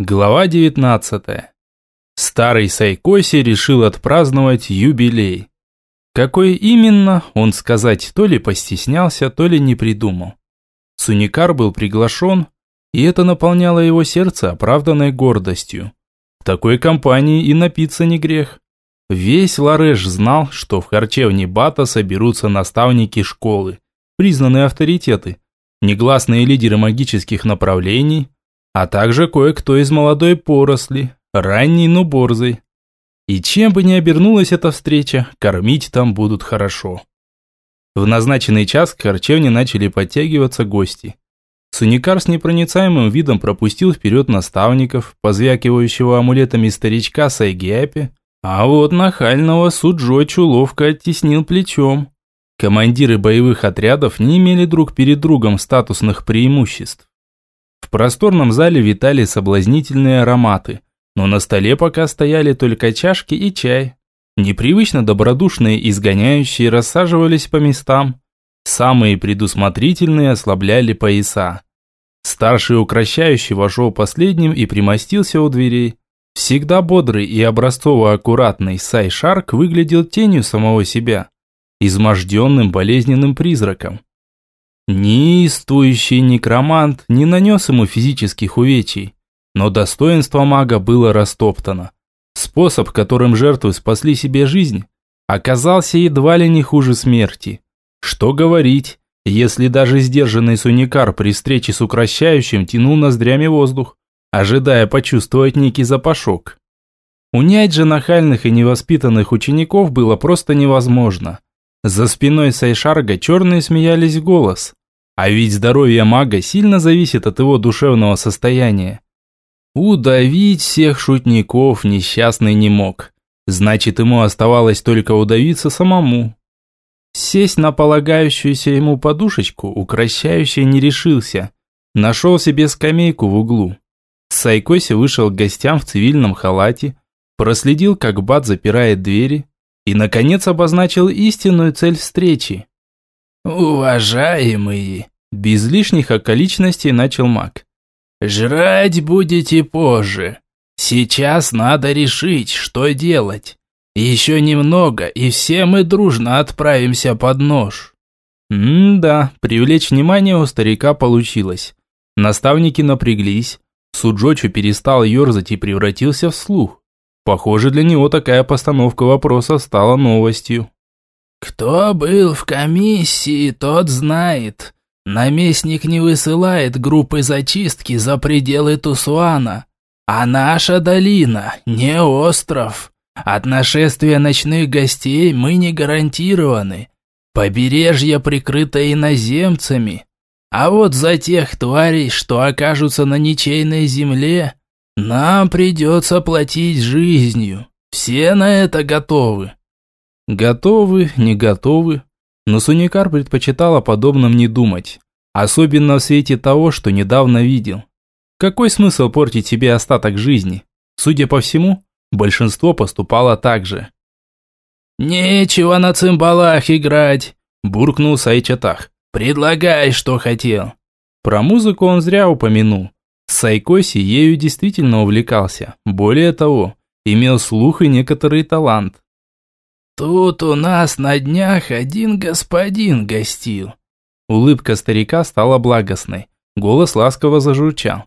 Глава 19. Старый Сайкоси решил отпраздновать юбилей. Какой именно, он сказать то ли постеснялся, то ли не придумал. Суникар был приглашен, и это наполняло его сердце оправданной гордостью. В такой компании и напиться не грех. Весь Лареш знал, что в харчевне Бата соберутся наставники школы, признанные авторитеты, негласные лидеры магических направлений – а также кое-кто из молодой поросли, ранней, но борзой. И чем бы ни обернулась эта встреча, кормить там будут хорошо. В назначенный час к харчевне начали подтягиваться гости. Суникар с непроницаемым видом пропустил вперед наставников, позвякивающего амулетами старичка Сайгиапи, а вот нахального Суджочу ловко оттеснил плечом. Командиры боевых отрядов не имели друг перед другом статусных преимуществ. В просторном зале витали соблазнительные ароматы, но на столе пока стояли только чашки и чай. Непривычно добродушные изгоняющие рассаживались по местам. Самые предусмотрительные ослабляли пояса. Старший укращающий вошел последним и примостился у дверей. Всегда бодрый и образцово-аккуратный Сай Шарк выглядел тенью самого себя, изможденным болезненным призраком. Неистующий некромант не нанес ему физических увечий, но достоинство мага было растоптано. Способ, которым жертвы спасли себе жизнь, оказался едва ли не хуже смерти. Что говорить, если даже сдержанный суникар при встрече с укращающим тянул ноздрями воздух, ожидая почувствовать некий запашок. Унять же нахальных и невоспитанных учеников было просто невозможно. За спиной Сайшарга черные смеялись в голос. А ведь здоровье мага сильно зависит от его душевного состояния. Удавить всех шутников несчастный не мог. Значит, ему оставалось только удавиться самому. Сесть на полагающуюся ему подушечку укращающий не решился. Нашел себе скамейку в углу. Сайкоси вышел к гостям в цивильном халате, проследил, как Бат запирает двери, и, наконец, обозначил истинную цель встречи. «Уважаемые!» Без лишних околичностей начал маг. «Жрать будете позже. Сейчас надо решить, что делать. Еще немного, и все мы дружно отправимся под нож». М-да, привлечь внимание у старика получилось. Наставники напряглись. Суджочу перестал ерзать и превратился в слух. Похоже, для него такая постановка вопроса стала новостью. «Кто был в комиссии, тот знает. Наместник не высылает группы зачистки за пределы Тусуана. А наша долина не остров. От нашествия ночных гостей мы не гарантированы. Побережье прикрыто иноземцами. А вот за тех тварей, что окажутся на ничейной земле, нам придется платить жизнью. Все на это готовы. Готовы, не готовы. Но Суникар предпочитал о подобном не думать. Особенно в свете того, что недавно видел. Какой смысл портить себе остаток жизни? Судя по всему, большинство поступало так же. «Нечего на цимбалах играть», – буркнул Сайчатах. «Предлагай, что хотел». Про музыку он зря упомянул. Сайкоси ею действительно увлекался. Более того, имел слух и некоторый талант. «Тут у нас на днях один господин гостил». Улыбка старика стала благостной. Голос ласково зажурчал.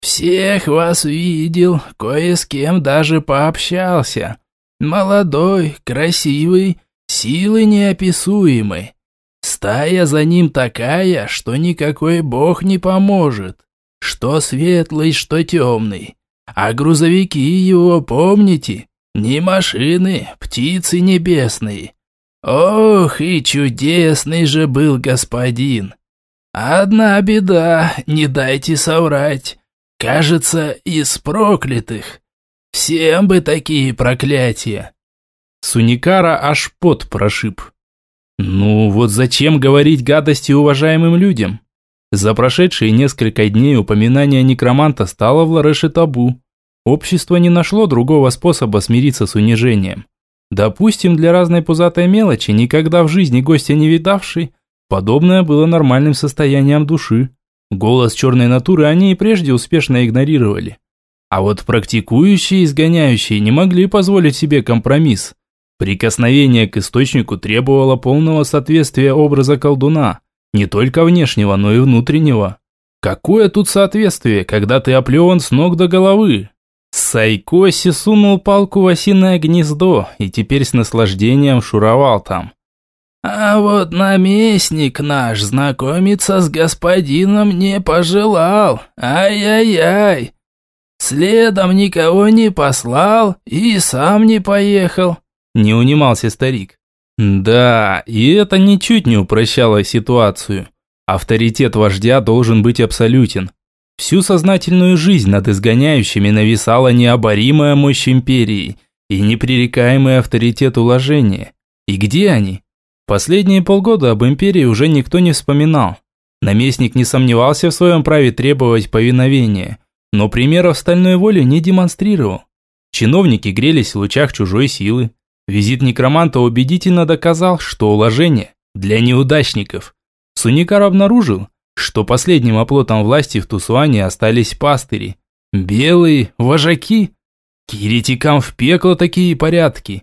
«Всех вас видел, кое с кем даже пообщался. Молодой, красивый, силы неописуемой. Стая за ним такая, что никакой бог не поможет. Что светлый, что темный. А грузовики его помните? Не машины, птицы небесные. Ох, и чудесный же был господин. Одна беда, не дайте соврать. Кажется, из проклятых. Всем бы такие проклятия. Суникара аж пот прошиб. Ну вот зачем говорить гадости уважаемым людям? За прошедшие несколько дней упоминание некроманта стало в Лареше табу. Общество не нашло другого способа смириться с унижением. Допустим, для разной пузатой мелочи, никогда в жизни гостя не видавший, подобное было нормальным состоянием души. Голос черной натуры они и прежде успешно игнорировали. А вот практикующие изгоняющие не могли позволить себе компромисс. Прикосновение к источнику требовало полного соответствия образа колдуна, не только внешнего, но и внутреннего. Какое тут соответствие, когда ты оплеван с ног до головы? Сайкоси сунул палку в осиное гнездо и теперь с наслаждением шуровал там. А вот наместник наш знакомиться с господином не пожелал. Ай-яй-яй. Следом никого не послал и сам не поехал. Не унимался старик. Да, и это ничуть не упрощало ситуацию. Авторитет вождя должен быть абсолютен. Всю сознательную жизнь над изгоняющими нависала необоримая мощь империи и непререкаемый авторитет уложения. И где они? Последние полгода об империи уже никто не вспоминал. Наместник не сомневался в своем праве требовать повиновения, но примеров стальной воли не демонстрировал. Чиновники грелись в лучах чужой силы. Визит некроманта убедительно доказал, что уложение для неудачников. Суникар обнаружил, что последним оплотом власти в Тусуане остались пастыри. Белые, вожаки. Киритикам в пекло такие порядки.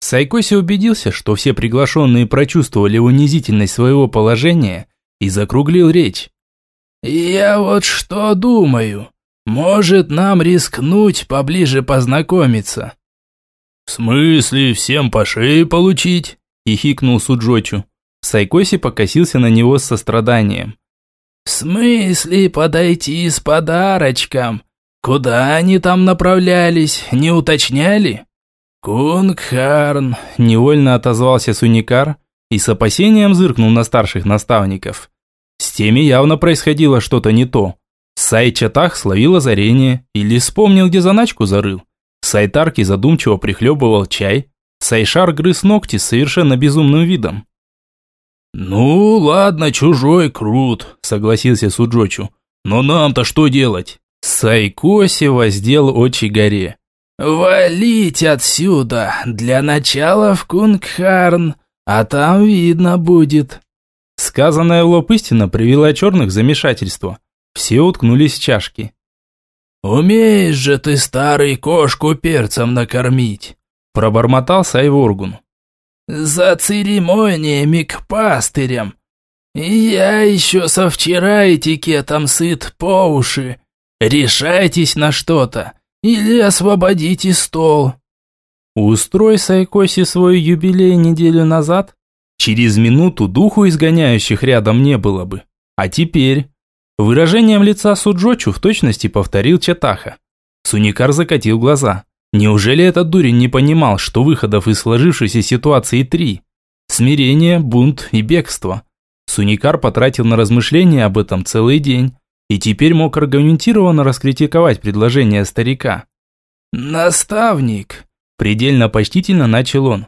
Сайкоси убедился, что все приглашенные прочувствовали унизительность своего положения и закруглил речь. «Я вот что думаю. Может, нам рискнуть поближе познакомиться?» «В смысле, всем по шее получить?» – хихикнул Суджочу. Сайкоси покосился на него с состраданием. «В смысле подойти с подарочком? Куда они там направлялись, не уточняли?» «Кунгхарн», – невольно отозвался Суникар и с опасением зыркнул на старших наставников. С теми явно происходило что-то не то. Сайчатах словил озарение или вспомнил, где заначку зарыл. Сайтарки задумчиво прихлебывал чай. Сайшар грыз ногти с совершенно безумным видом. «Ну, ладно, чужой крут», – согласился Суджочу. «Но нам-то что делать?» Сайкоси воздел очи горе. «Валить отсюда! Для начала в Кунгхарн, а там видно будет!» Сказанная лоб истина привела черных замешательство. Все уткнулись в чашки. «Умеешь же ты, старый, кошку перцем накормить!» Пробормотал Сайворгун. «За церемониями к пастырям! Я еще со вчера этикетом сыт по уши! Решайтесь на что-то!» Или освободите стол. Устрой Сайкоси свой юбилей неделю назад. Через минуту духу изгоняющих рядом не было бы. А теперь... Выражением лица Суджочу в точности повторил Чатаха. Суникар закатил глаза. Неужели этот дурень не понимал, что выходов из сложившейся ситуации три? Смирение, бунт и бегство. Суникар потратил на размышления об этом целый день и теперь мог аргументированно раскритиковать предложение старика. «Наставник!» – предельно почтительно начал он.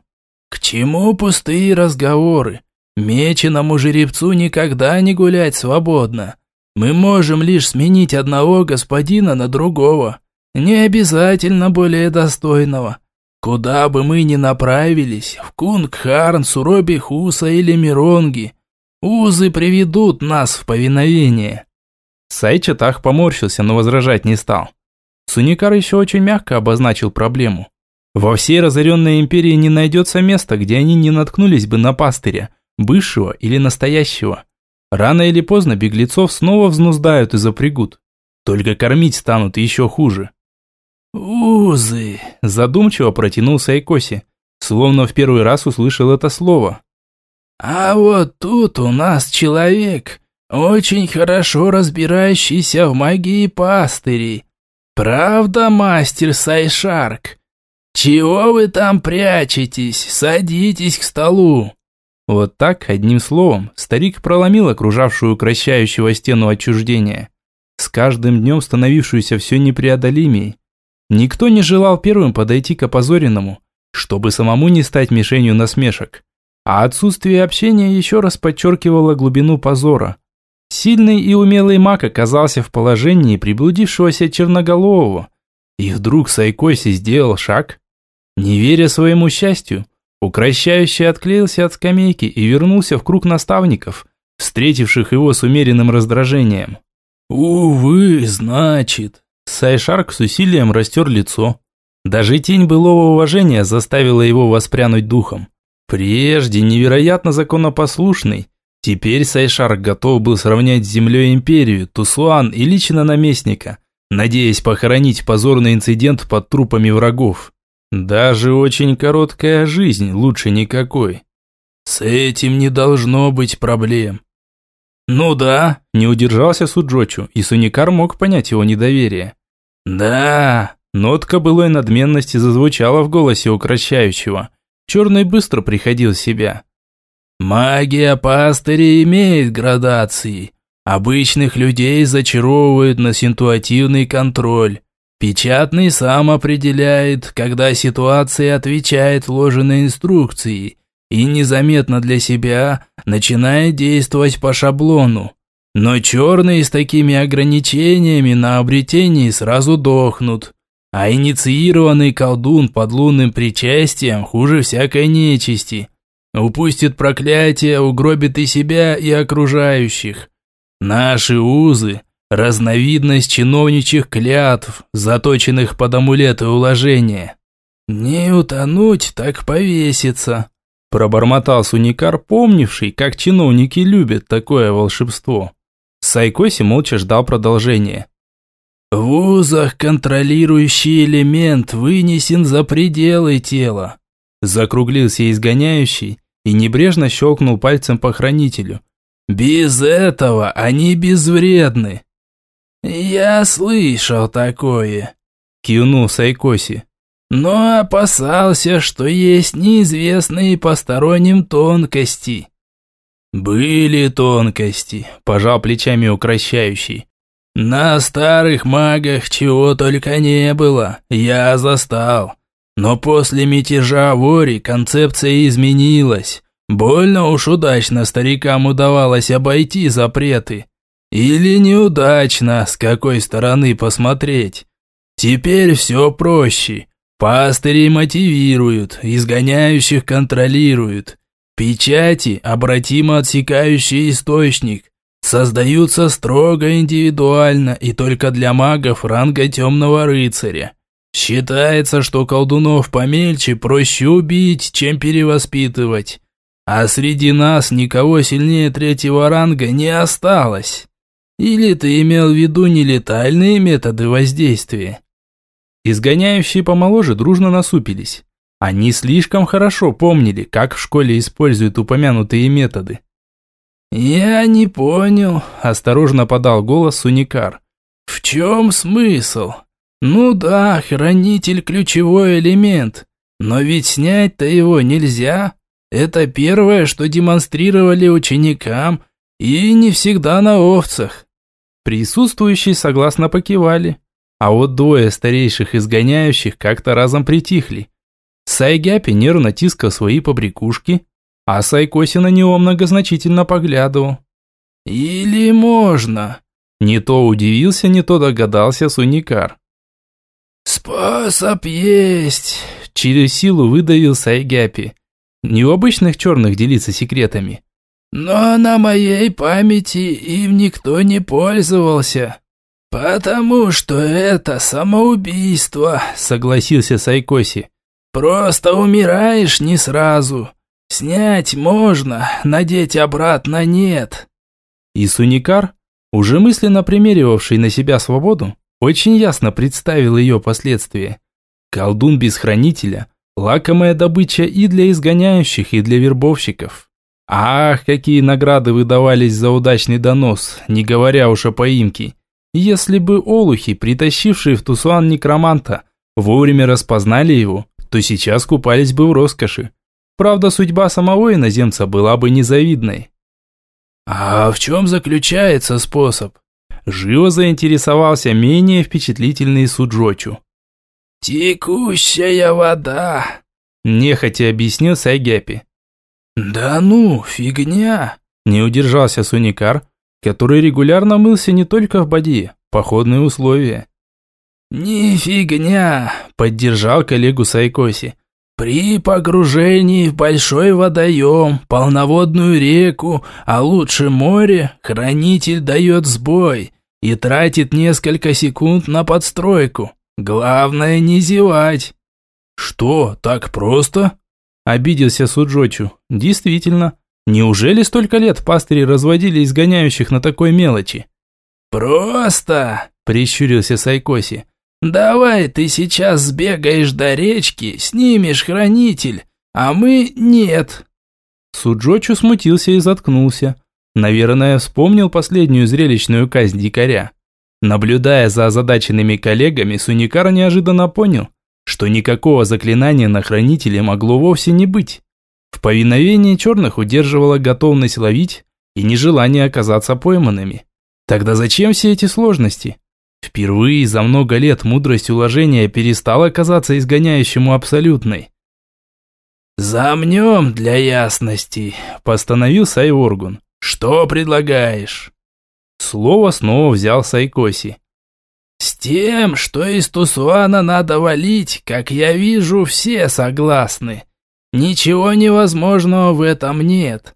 «К чему пустые разговоры? Меченому жеребцу никогда не гулять свободно. Мы можем лишь сменить одного господина на другого, не обязательно более достойного. Куда бы мы ни направились, в Кунгхарн, Суроби Хуса или Миронги, узы приведут нас в повиновение». Сайчатах поморщился, но возражать не стал. Суникар еще очень мягко обозначил проблему. Во всей разоренной империи не найдется места, где они не наткнулись бы на пастыря, бывшего или настоящего. Рано или поздно беглецов снова взнуздают и запрягут. Только кормить станут еще хуже. «Узы», – задумчиво протянул Сайкоси, словно в первый раз услышал это слово. «А вот тут у нас человек, очень хорошо разбирающийся в магии пастырей. Правда, мастер Сайшарк? Чего вы там прячетесь? Садитесь к столу. Вот так, одним словом, старик проломил окружавшую укращающего стену отчуждения, с каждым днем становившуюся все непреодолимей. Никто не желал первым подойти к опозоренному, чтобы самому не стать мишенью насмешек. А отсутствие общения еще раз подчеркивало глубину позора – Сильный и умелый маг оказался в положении приблудившегося черноголового. И вдруг Сайкоси сделал шаг. Не веря своему счастью, укращающий отклеился от скамейки и вернулся в круг наставников, встретивших его с умеренным раздражением. «Увы, значит», Сайшарк с усилием растер лицо. Даже тень былого уважения заставила его воспрянуть духом. Прежде невероятно законопослушный, теперь Сайшарк готов был сравнять с землей империю, Тусуан и лично наместника, надеясь похоронить позорный инцидент под трупами врагов. Даже очень короткая жизнь лучше никакой. С этим не должно быть проблем. Ну да, не удержался Суджочу, и Суникар мог понять его недоверие. Да, нотка былой надменности зазвучала в голосе укращающего. Черный быстро приходил в себя. Магия пастыря имеет градации. Обычных людей зачаровывают на ситуативный контроль. Печатный сам определяет, когда ситуация отвечает вложенной инструкции и незаметно для себя начинает действовать по шаблону. Но черные с такими ограничениями на обретении сразу дохнут. А инициированный колдун под лунным причастием хуже всякой нечисти. Упустит проклятие, угробит и себя, и окружающих. Наши узы – разновидность чиновничьих клятв, заточенных под амулеты уложения. Не утонуть, так повеситься. Пробормотал Суникар, помнивший, как чиновники любят такое волшебство. Сайкоси молча ждал продолжения. В узах контролирующий элемент вынесен за пределы тела. Закруглился изгоняющий и небрежно щелкнул пальцем по хранителю. Без этого они безвредны. «Я слышал такое», – кивнул Сайкоси. «Но опасался, что есть неизвестные посторонним тонкости». «Были тонкости», – пожал плечами укращающий. «На старых магах чего только не было, я застал. Но после мятежа Вори концепция изменилась. Больно уж удачно старикам удавалось обойти запреты. Или неудачно, с какой стороны посмотреть. Теперь все проще. Пастыри мотивируют, изгоняющих контролируют. Печати, обратимо отсекающий источник, создаются строго индивидуально и только для магов ранга темного рыцаря. Считается, что колдунов помельче проще убить, чем перевоспитывать. А среди нас никого сильнее третьего ранга не осталось. Или ты имел в виду нелетальные методы воздействия? Изгоняющие помоложе дружно насупились. Они слишком хорошо помнили, как в школе используют упомянутые методы. «Я не понял», – осторожно подал голос Суникар. «В чем смысл? Ну да, хранитель – ключевой элемент, но ведь снять-то его нельзя. Это первое, что демонстрировали ученикам, и не всегда на овцах. Присутствующие согласно покивали, а вот двое старейших изгоняющих как-то разом притихли. Сайгяпи нервно тискал свои побрякушки, а Сайкоси на него многозначительно поглядывал. «Или можно?» Не то удивился, не то догадался Суникар. «Способ есть!» Через силу выдавил Сайгяпи. Не у обычных черных делиться секретами, но на моей памяти им никто не пользовался. Потому что это самоубийство, согласился Сайкоси. Просто умираешь не сразу. Снять можно, надеть обратно нет. И Суникар, уже мысленно примеривавший на себя свободу, очень ясно представил ее последствия. Колдун без хранителя – лакомая добыча и для изгоняющих, и для вербовщиков. Ах, какие награды выдавались за удачный донос, не говоря уж о поимке. Если бы олухи, притащившие в Тусуан некроманта, вовремя распознали его, то сейчас купались бы в роскоши. Правда, судьба самого иноземца была бы незавидной. А в чем заключается способ? Живо заинтересовался менее впечатлительный Суджочу. «Текущая вода», – нехотя объяснил Сайгяпи. «Да ну, фигня!» – не удержался Суникар, который регулярно мылся не только в боди, походные условия. «Не фигня!» – поддержал коллегу Сайкоси. «При погружении в большой водоем, полноводную реку, а лучше море, хранитель дает сбой, и тратит несколько секунд на подстройку. Главное не зевать». «Что, так просто?» – обиделся Суджочу. «Действительно, неужели столько лет пастыри разводили изгоняющих на такой мелочи?» «Просто!» – прищурился Сайкоси. «Давай ты сейчас сбегаешь до речки, снимешь хранитель, а мы нет». Суджочу смутился и заткнулся. Наверное, вспомнил последнюю зрелищную казнь дикаря. Наблюдая за озадаченными коллегами, Суникар неожиданно понял, что никакого заклинания на хранителе могло вовсе не быть. В повиновении черных удерживала готовность ловить и нежелание оказаться пойманными. Тогда зачем все эти сложности? Впервые за много лет мудрость уложения перестала казаться изгоняющему абсолютной. «Замнем для ясности», – постановил Сайворгун. «Что предлагаешь?» Слово снова взял Сайкоси. «С тем, что из Тусуана надо валить, как я вижу, все согласны. Ничего невозможного в этом нет.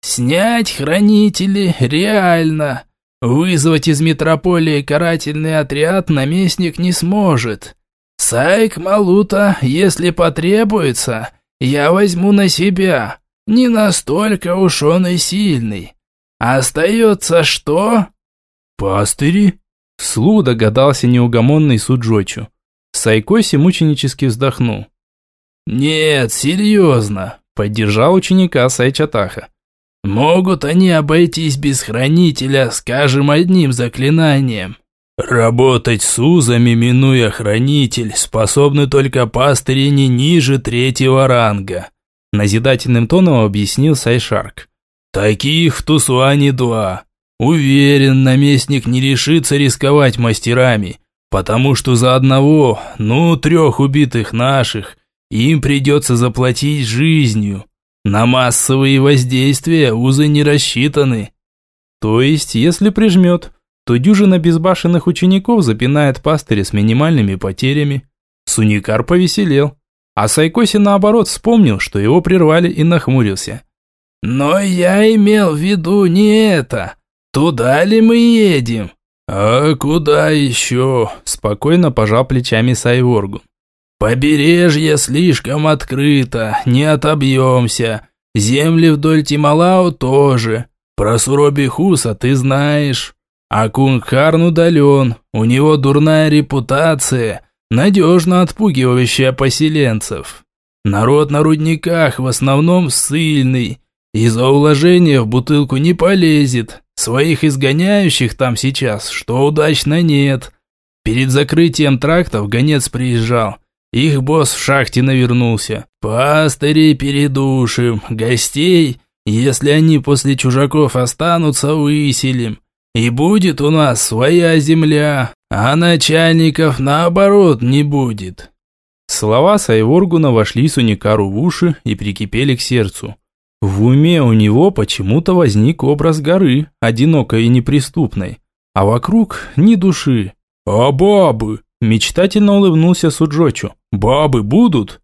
Снять хранители реально. Вызвать из метрополии карательный отряд наместник не сможет. Сайк Малута, если потребуется, я возьму на себя. Не настолько уж он и сильный. Остается что? Пастыри? Слух догадался неугомонный Суджочу. Сайкоси мученически вздохнул. «Нет, серьезно», — поддержал ученика Сайчатаха. Могут они обойтись без хранителя, скажем, одним заклинанием. Работать с узами, минуя хранитель, способны только пастыри не ниже третьего ранга. Назидательным тоном объяснил Сайшарк. Таких в Тусуане два. Уверен, наместник не решится рисковать мастерами, потому что за одного, ну, трех убитых наших, им придется заплатить жизнью. На массовые воздействия узы не рассчитаны. То есть, если прижмет, то дюжина безбашенных учеников запинает пастыря с минимальными потерями. Суникар повеселел. А Сайкоси наоборот вспомнил, что его прервали и нахмурился. «Но я имел в виду не это. Туда ли мы едем?» «А куда еще?» – спокойно пожал плечами Сайворгу. Побережье слишком открыто, не отобьемся. Земли вдоль Тималау тоже. Про Суробихуса ты знаешь. А Кунгхарн удален, у него дурная репутация, надежно отпугивающая поселенцев. Народ на рудниках в основном сильный, из-за уложения в бутылку не полезет. Своих изгоняющих там сейчас, что удачно, нет. Перед закрытием трактов гонец приезжал – их босс в шахте навернулся. Пастырей передушим, гостей, если они после чужаков останутся, выселим. И будет у нас своя земля, а начальников наоборот не будет». Слова Сайворгуна вошли Суникару в уши и прикипели к сердцу. В уме у него почему-то возник образ горы, одинокой и неприступной, а вокруг ни души. «А бабы?» Мечтательно улыбнулся Суджочу. «Бабы будут?»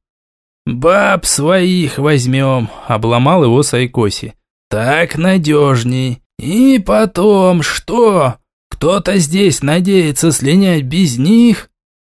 «Баб своих возьмем», – обломал его Сайкоси. «Так надежней. И потом, что? Кто-то здесь надеется слинять без них?»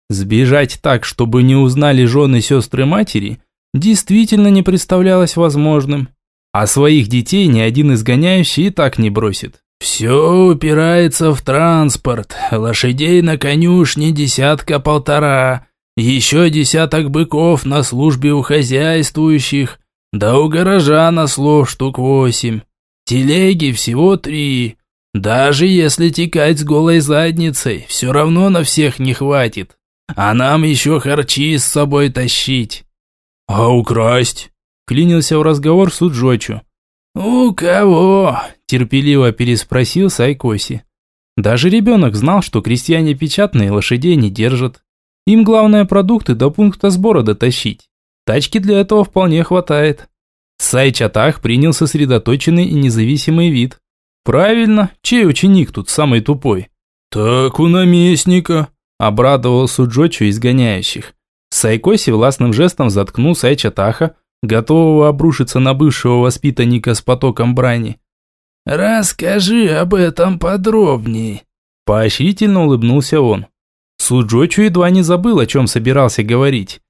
Сбежать так, чтобы не узнали жены сестры матери, действительно не представлялось возможным. А своих детей ни один изгоняющий и так не бросит. «Все упирается в транспорт. Лошадей на конюшне десятка-полтора. Еще десяток быков на службе у хозяйствующих. Да у горожана слов штук восемь. Телеги всего три. Даже если текать с голой задницей, все равно на всех не хватит. А нам еще харчи с собой тащить». «А украсть?» – клинился в разговор Суджочу. «У кого?» – терпеливо переспросил Сайкоси. Даже ребенок знал, что крестьяне печатные лошадей не держат. Им главное продукты до пункта сбора дотащить. Тачки для этого вполне хватает. Сайчатах принял сосредоточенный и независимый вид. Правильно, чей ученик тут самый тупой? Так у наместника, обрадовал Суджочу изгоняющих. Сайкоси властным жестом заткнул Сайчатаха, готового обрушиться на бывшего воспитанника с потоком брани. «Расскажи об этом подробнее», – Поощрительно улыбнулся он. Суджочу едва не забыл, о чем собирался говорить.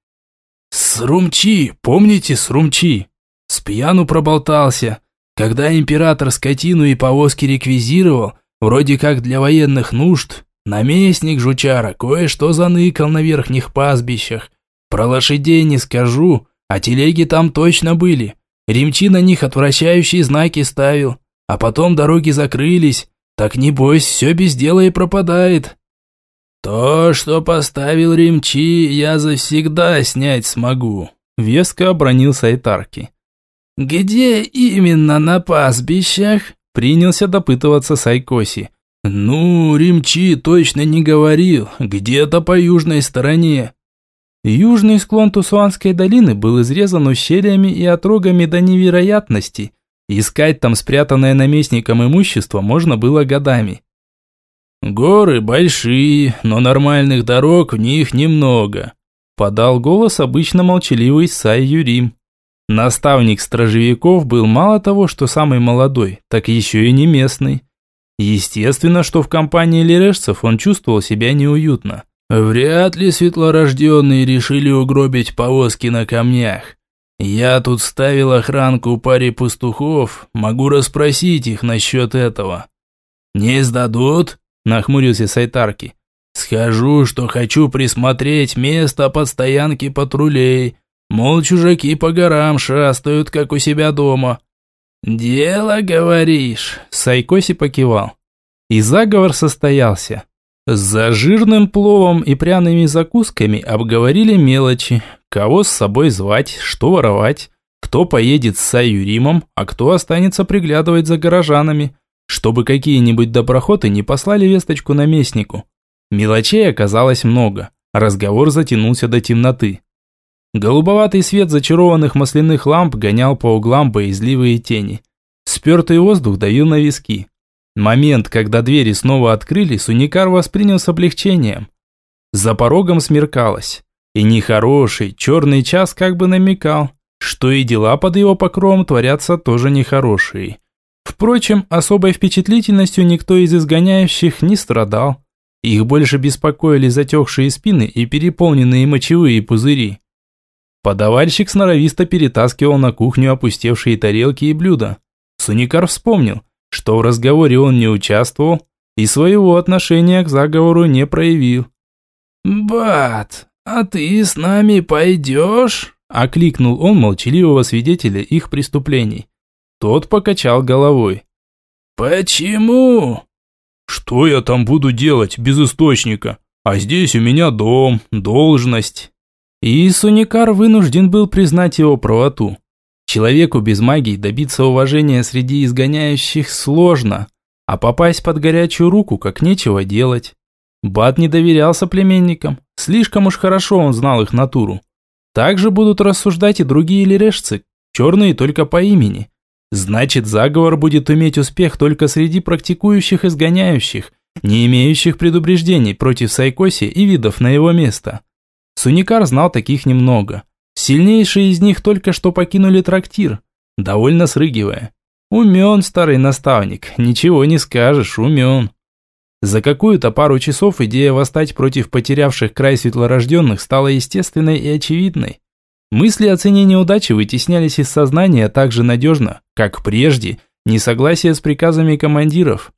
«Срумчи, помните Срумчи?» С пьяну проболтался. Когда император скотину и повозки реквизировал, вроде как для военных нужд, наместник жучара кое-что заныкал на верхних пастбищах. Про лошадей не скажу, а телеги там точно были. Римчи на них отвращающие знаки ставил, а потом дороги закрылись. Так небось, все без дела и пропадает. То, что поставил Римчи, я завсегда снять смогу. Веско обронил Сайтарки. «Где именно на пастбищах?» Принялся допытываться Сайкоси. «Ну, Римчи точно не говорил. Где-то по южной стороне». Южный склон Тусуанской долины был изрезан ущельями и отрогами до невероятности. Искать там спрятанное наместником имущество можно было годами. «Горы большие, но нормальных дорог в них немного», подал голос обычно молчаливый Сай Юрим. Наставник стражевиков был мало того, что самый молодой, так еще и не местный. Естественно, что в компании лирешцев он чувствовал себя неуютно. Вряд ли светлорожденные решили угробить повозки на камнях. Я тут ставил охранку паре пастухов, могу расспросить их насчет этого. Не сдадут? Нахмурился Сайтарки. Схожу, что хочу присмотреть место под стоянки патрулей, Мол, чужаки по горам шастают, как у себя дома. «Дело, говоришь?» Сайкоси покивал. И заговор состоялся. За жирным пловом и пряными закусками обговорили мелочи. Кого с собой звать, что воровать, кто поедет с Саюримом, а кто останется приглядывать за горожанами, чтобы какие-нибудь доброходы не послали весточку наместнику. Мелочей оказалось много. Разговор затянулся до темноты. Голубоватый свет зачарованных масляных ламп гонял по углам боязливые тени. Спертый воздух давил на виски. Момент, когда двери снова открыли, Суникар воспринял с облегчением. За порогом смеркалось. И нехороший, черный час как бы намекал, что и дела под его покровом творятся тоже нехорошие. Впрочем, особой впечатлительностью никто из изгоняющих не страдал. Их больше беспокоили затекшие спины и переполненные мочевые пузыри. Подавальщик сноровисто перетаскивал на кухню опустевшие тарелки и блюда. Суникар вспомнил, что в разговоре он не участвовал и своего отношения к заговору не проявил. «Бат, а ты с нами пойдешь?» – окликнул он молчаливого свидетеля их преступлений. Тот покачал головой. «Почему?» «Что я там буду делать без источника? А здесь у меня дом, должность». И Суникар вынужден был признать его правоту. Человеку без магии добиться уважения среди изгоняющих сложно, а попасть под горячую руку как нечего делать. Бат не доверял соплеменникам, слишком уж хорошо он знал их натуру. Также будут рассуждать и другие лирешцы, черные только по имени. Значит, заговор будет иметь успех только среди практикующих изгоняющих, не имеющих предубеждений против Сайкоси и видов на его место. Суникар знал таких немного. Сильнейшие из них только что покинули трактир, довольно срыгивая. Умен старый наставник, ничего не скажешь, умен. За какую-то пару часов идея восстать против потерявших край светлорожденных стала естественной и очевидной. Мысли о цене неудачи вытеснялись из сознания так же надежно, как прежде, несогласие с приказами командиров.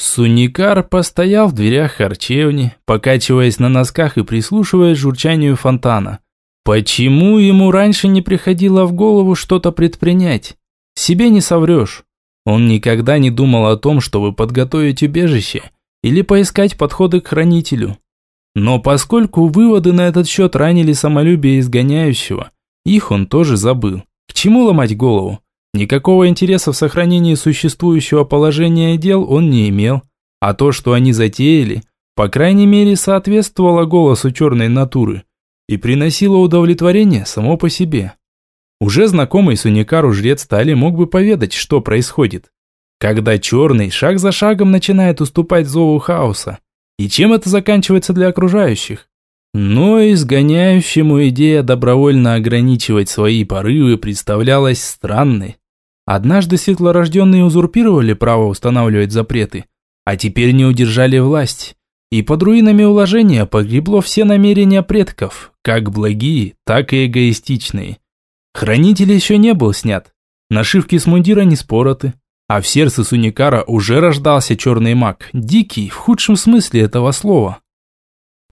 Суникар постоял в дверях харчевни, покачиваясь на носках и прислушиваясь к журчанию фонтана. Почему ему раньше не приходило в голову что-то предпринять? Себе не соврешь. Он никогда не думал о том, чтобы подготовить убежище или поискать подходы к хранителю. Но поскольку выводы на этот счет ранили самолюбие изгоняющего, их он тоже забыл. К чему ломать голову? Никакого интереса в сохранении существующего положения дел он не имел, а то, что они затеяли, по крайней мере, соответствовало голосу черной натуры и приносило удовлетворение само по себе. Уже знакомый Суникару жрец Стали мог бы поведать, что происходит, когда черный шаг за шагом начинает уступать зову хаоса, и чем это заканчивается для окружающих. Но изгоняющему идея добровольно ограничивать свои порывы представлялась странной. Однажды светлорожденные узурпировали право устанавливать запреты, а теперь не удержали власть. И под руинами уложения погребло все намерения предков, как благие, так и эгоистичные. Хранитель еще не был снят, нашивки с мундира не спороты, а в сердце Суникара уже рождался черный маг, дикий в худшем смысле этого слова.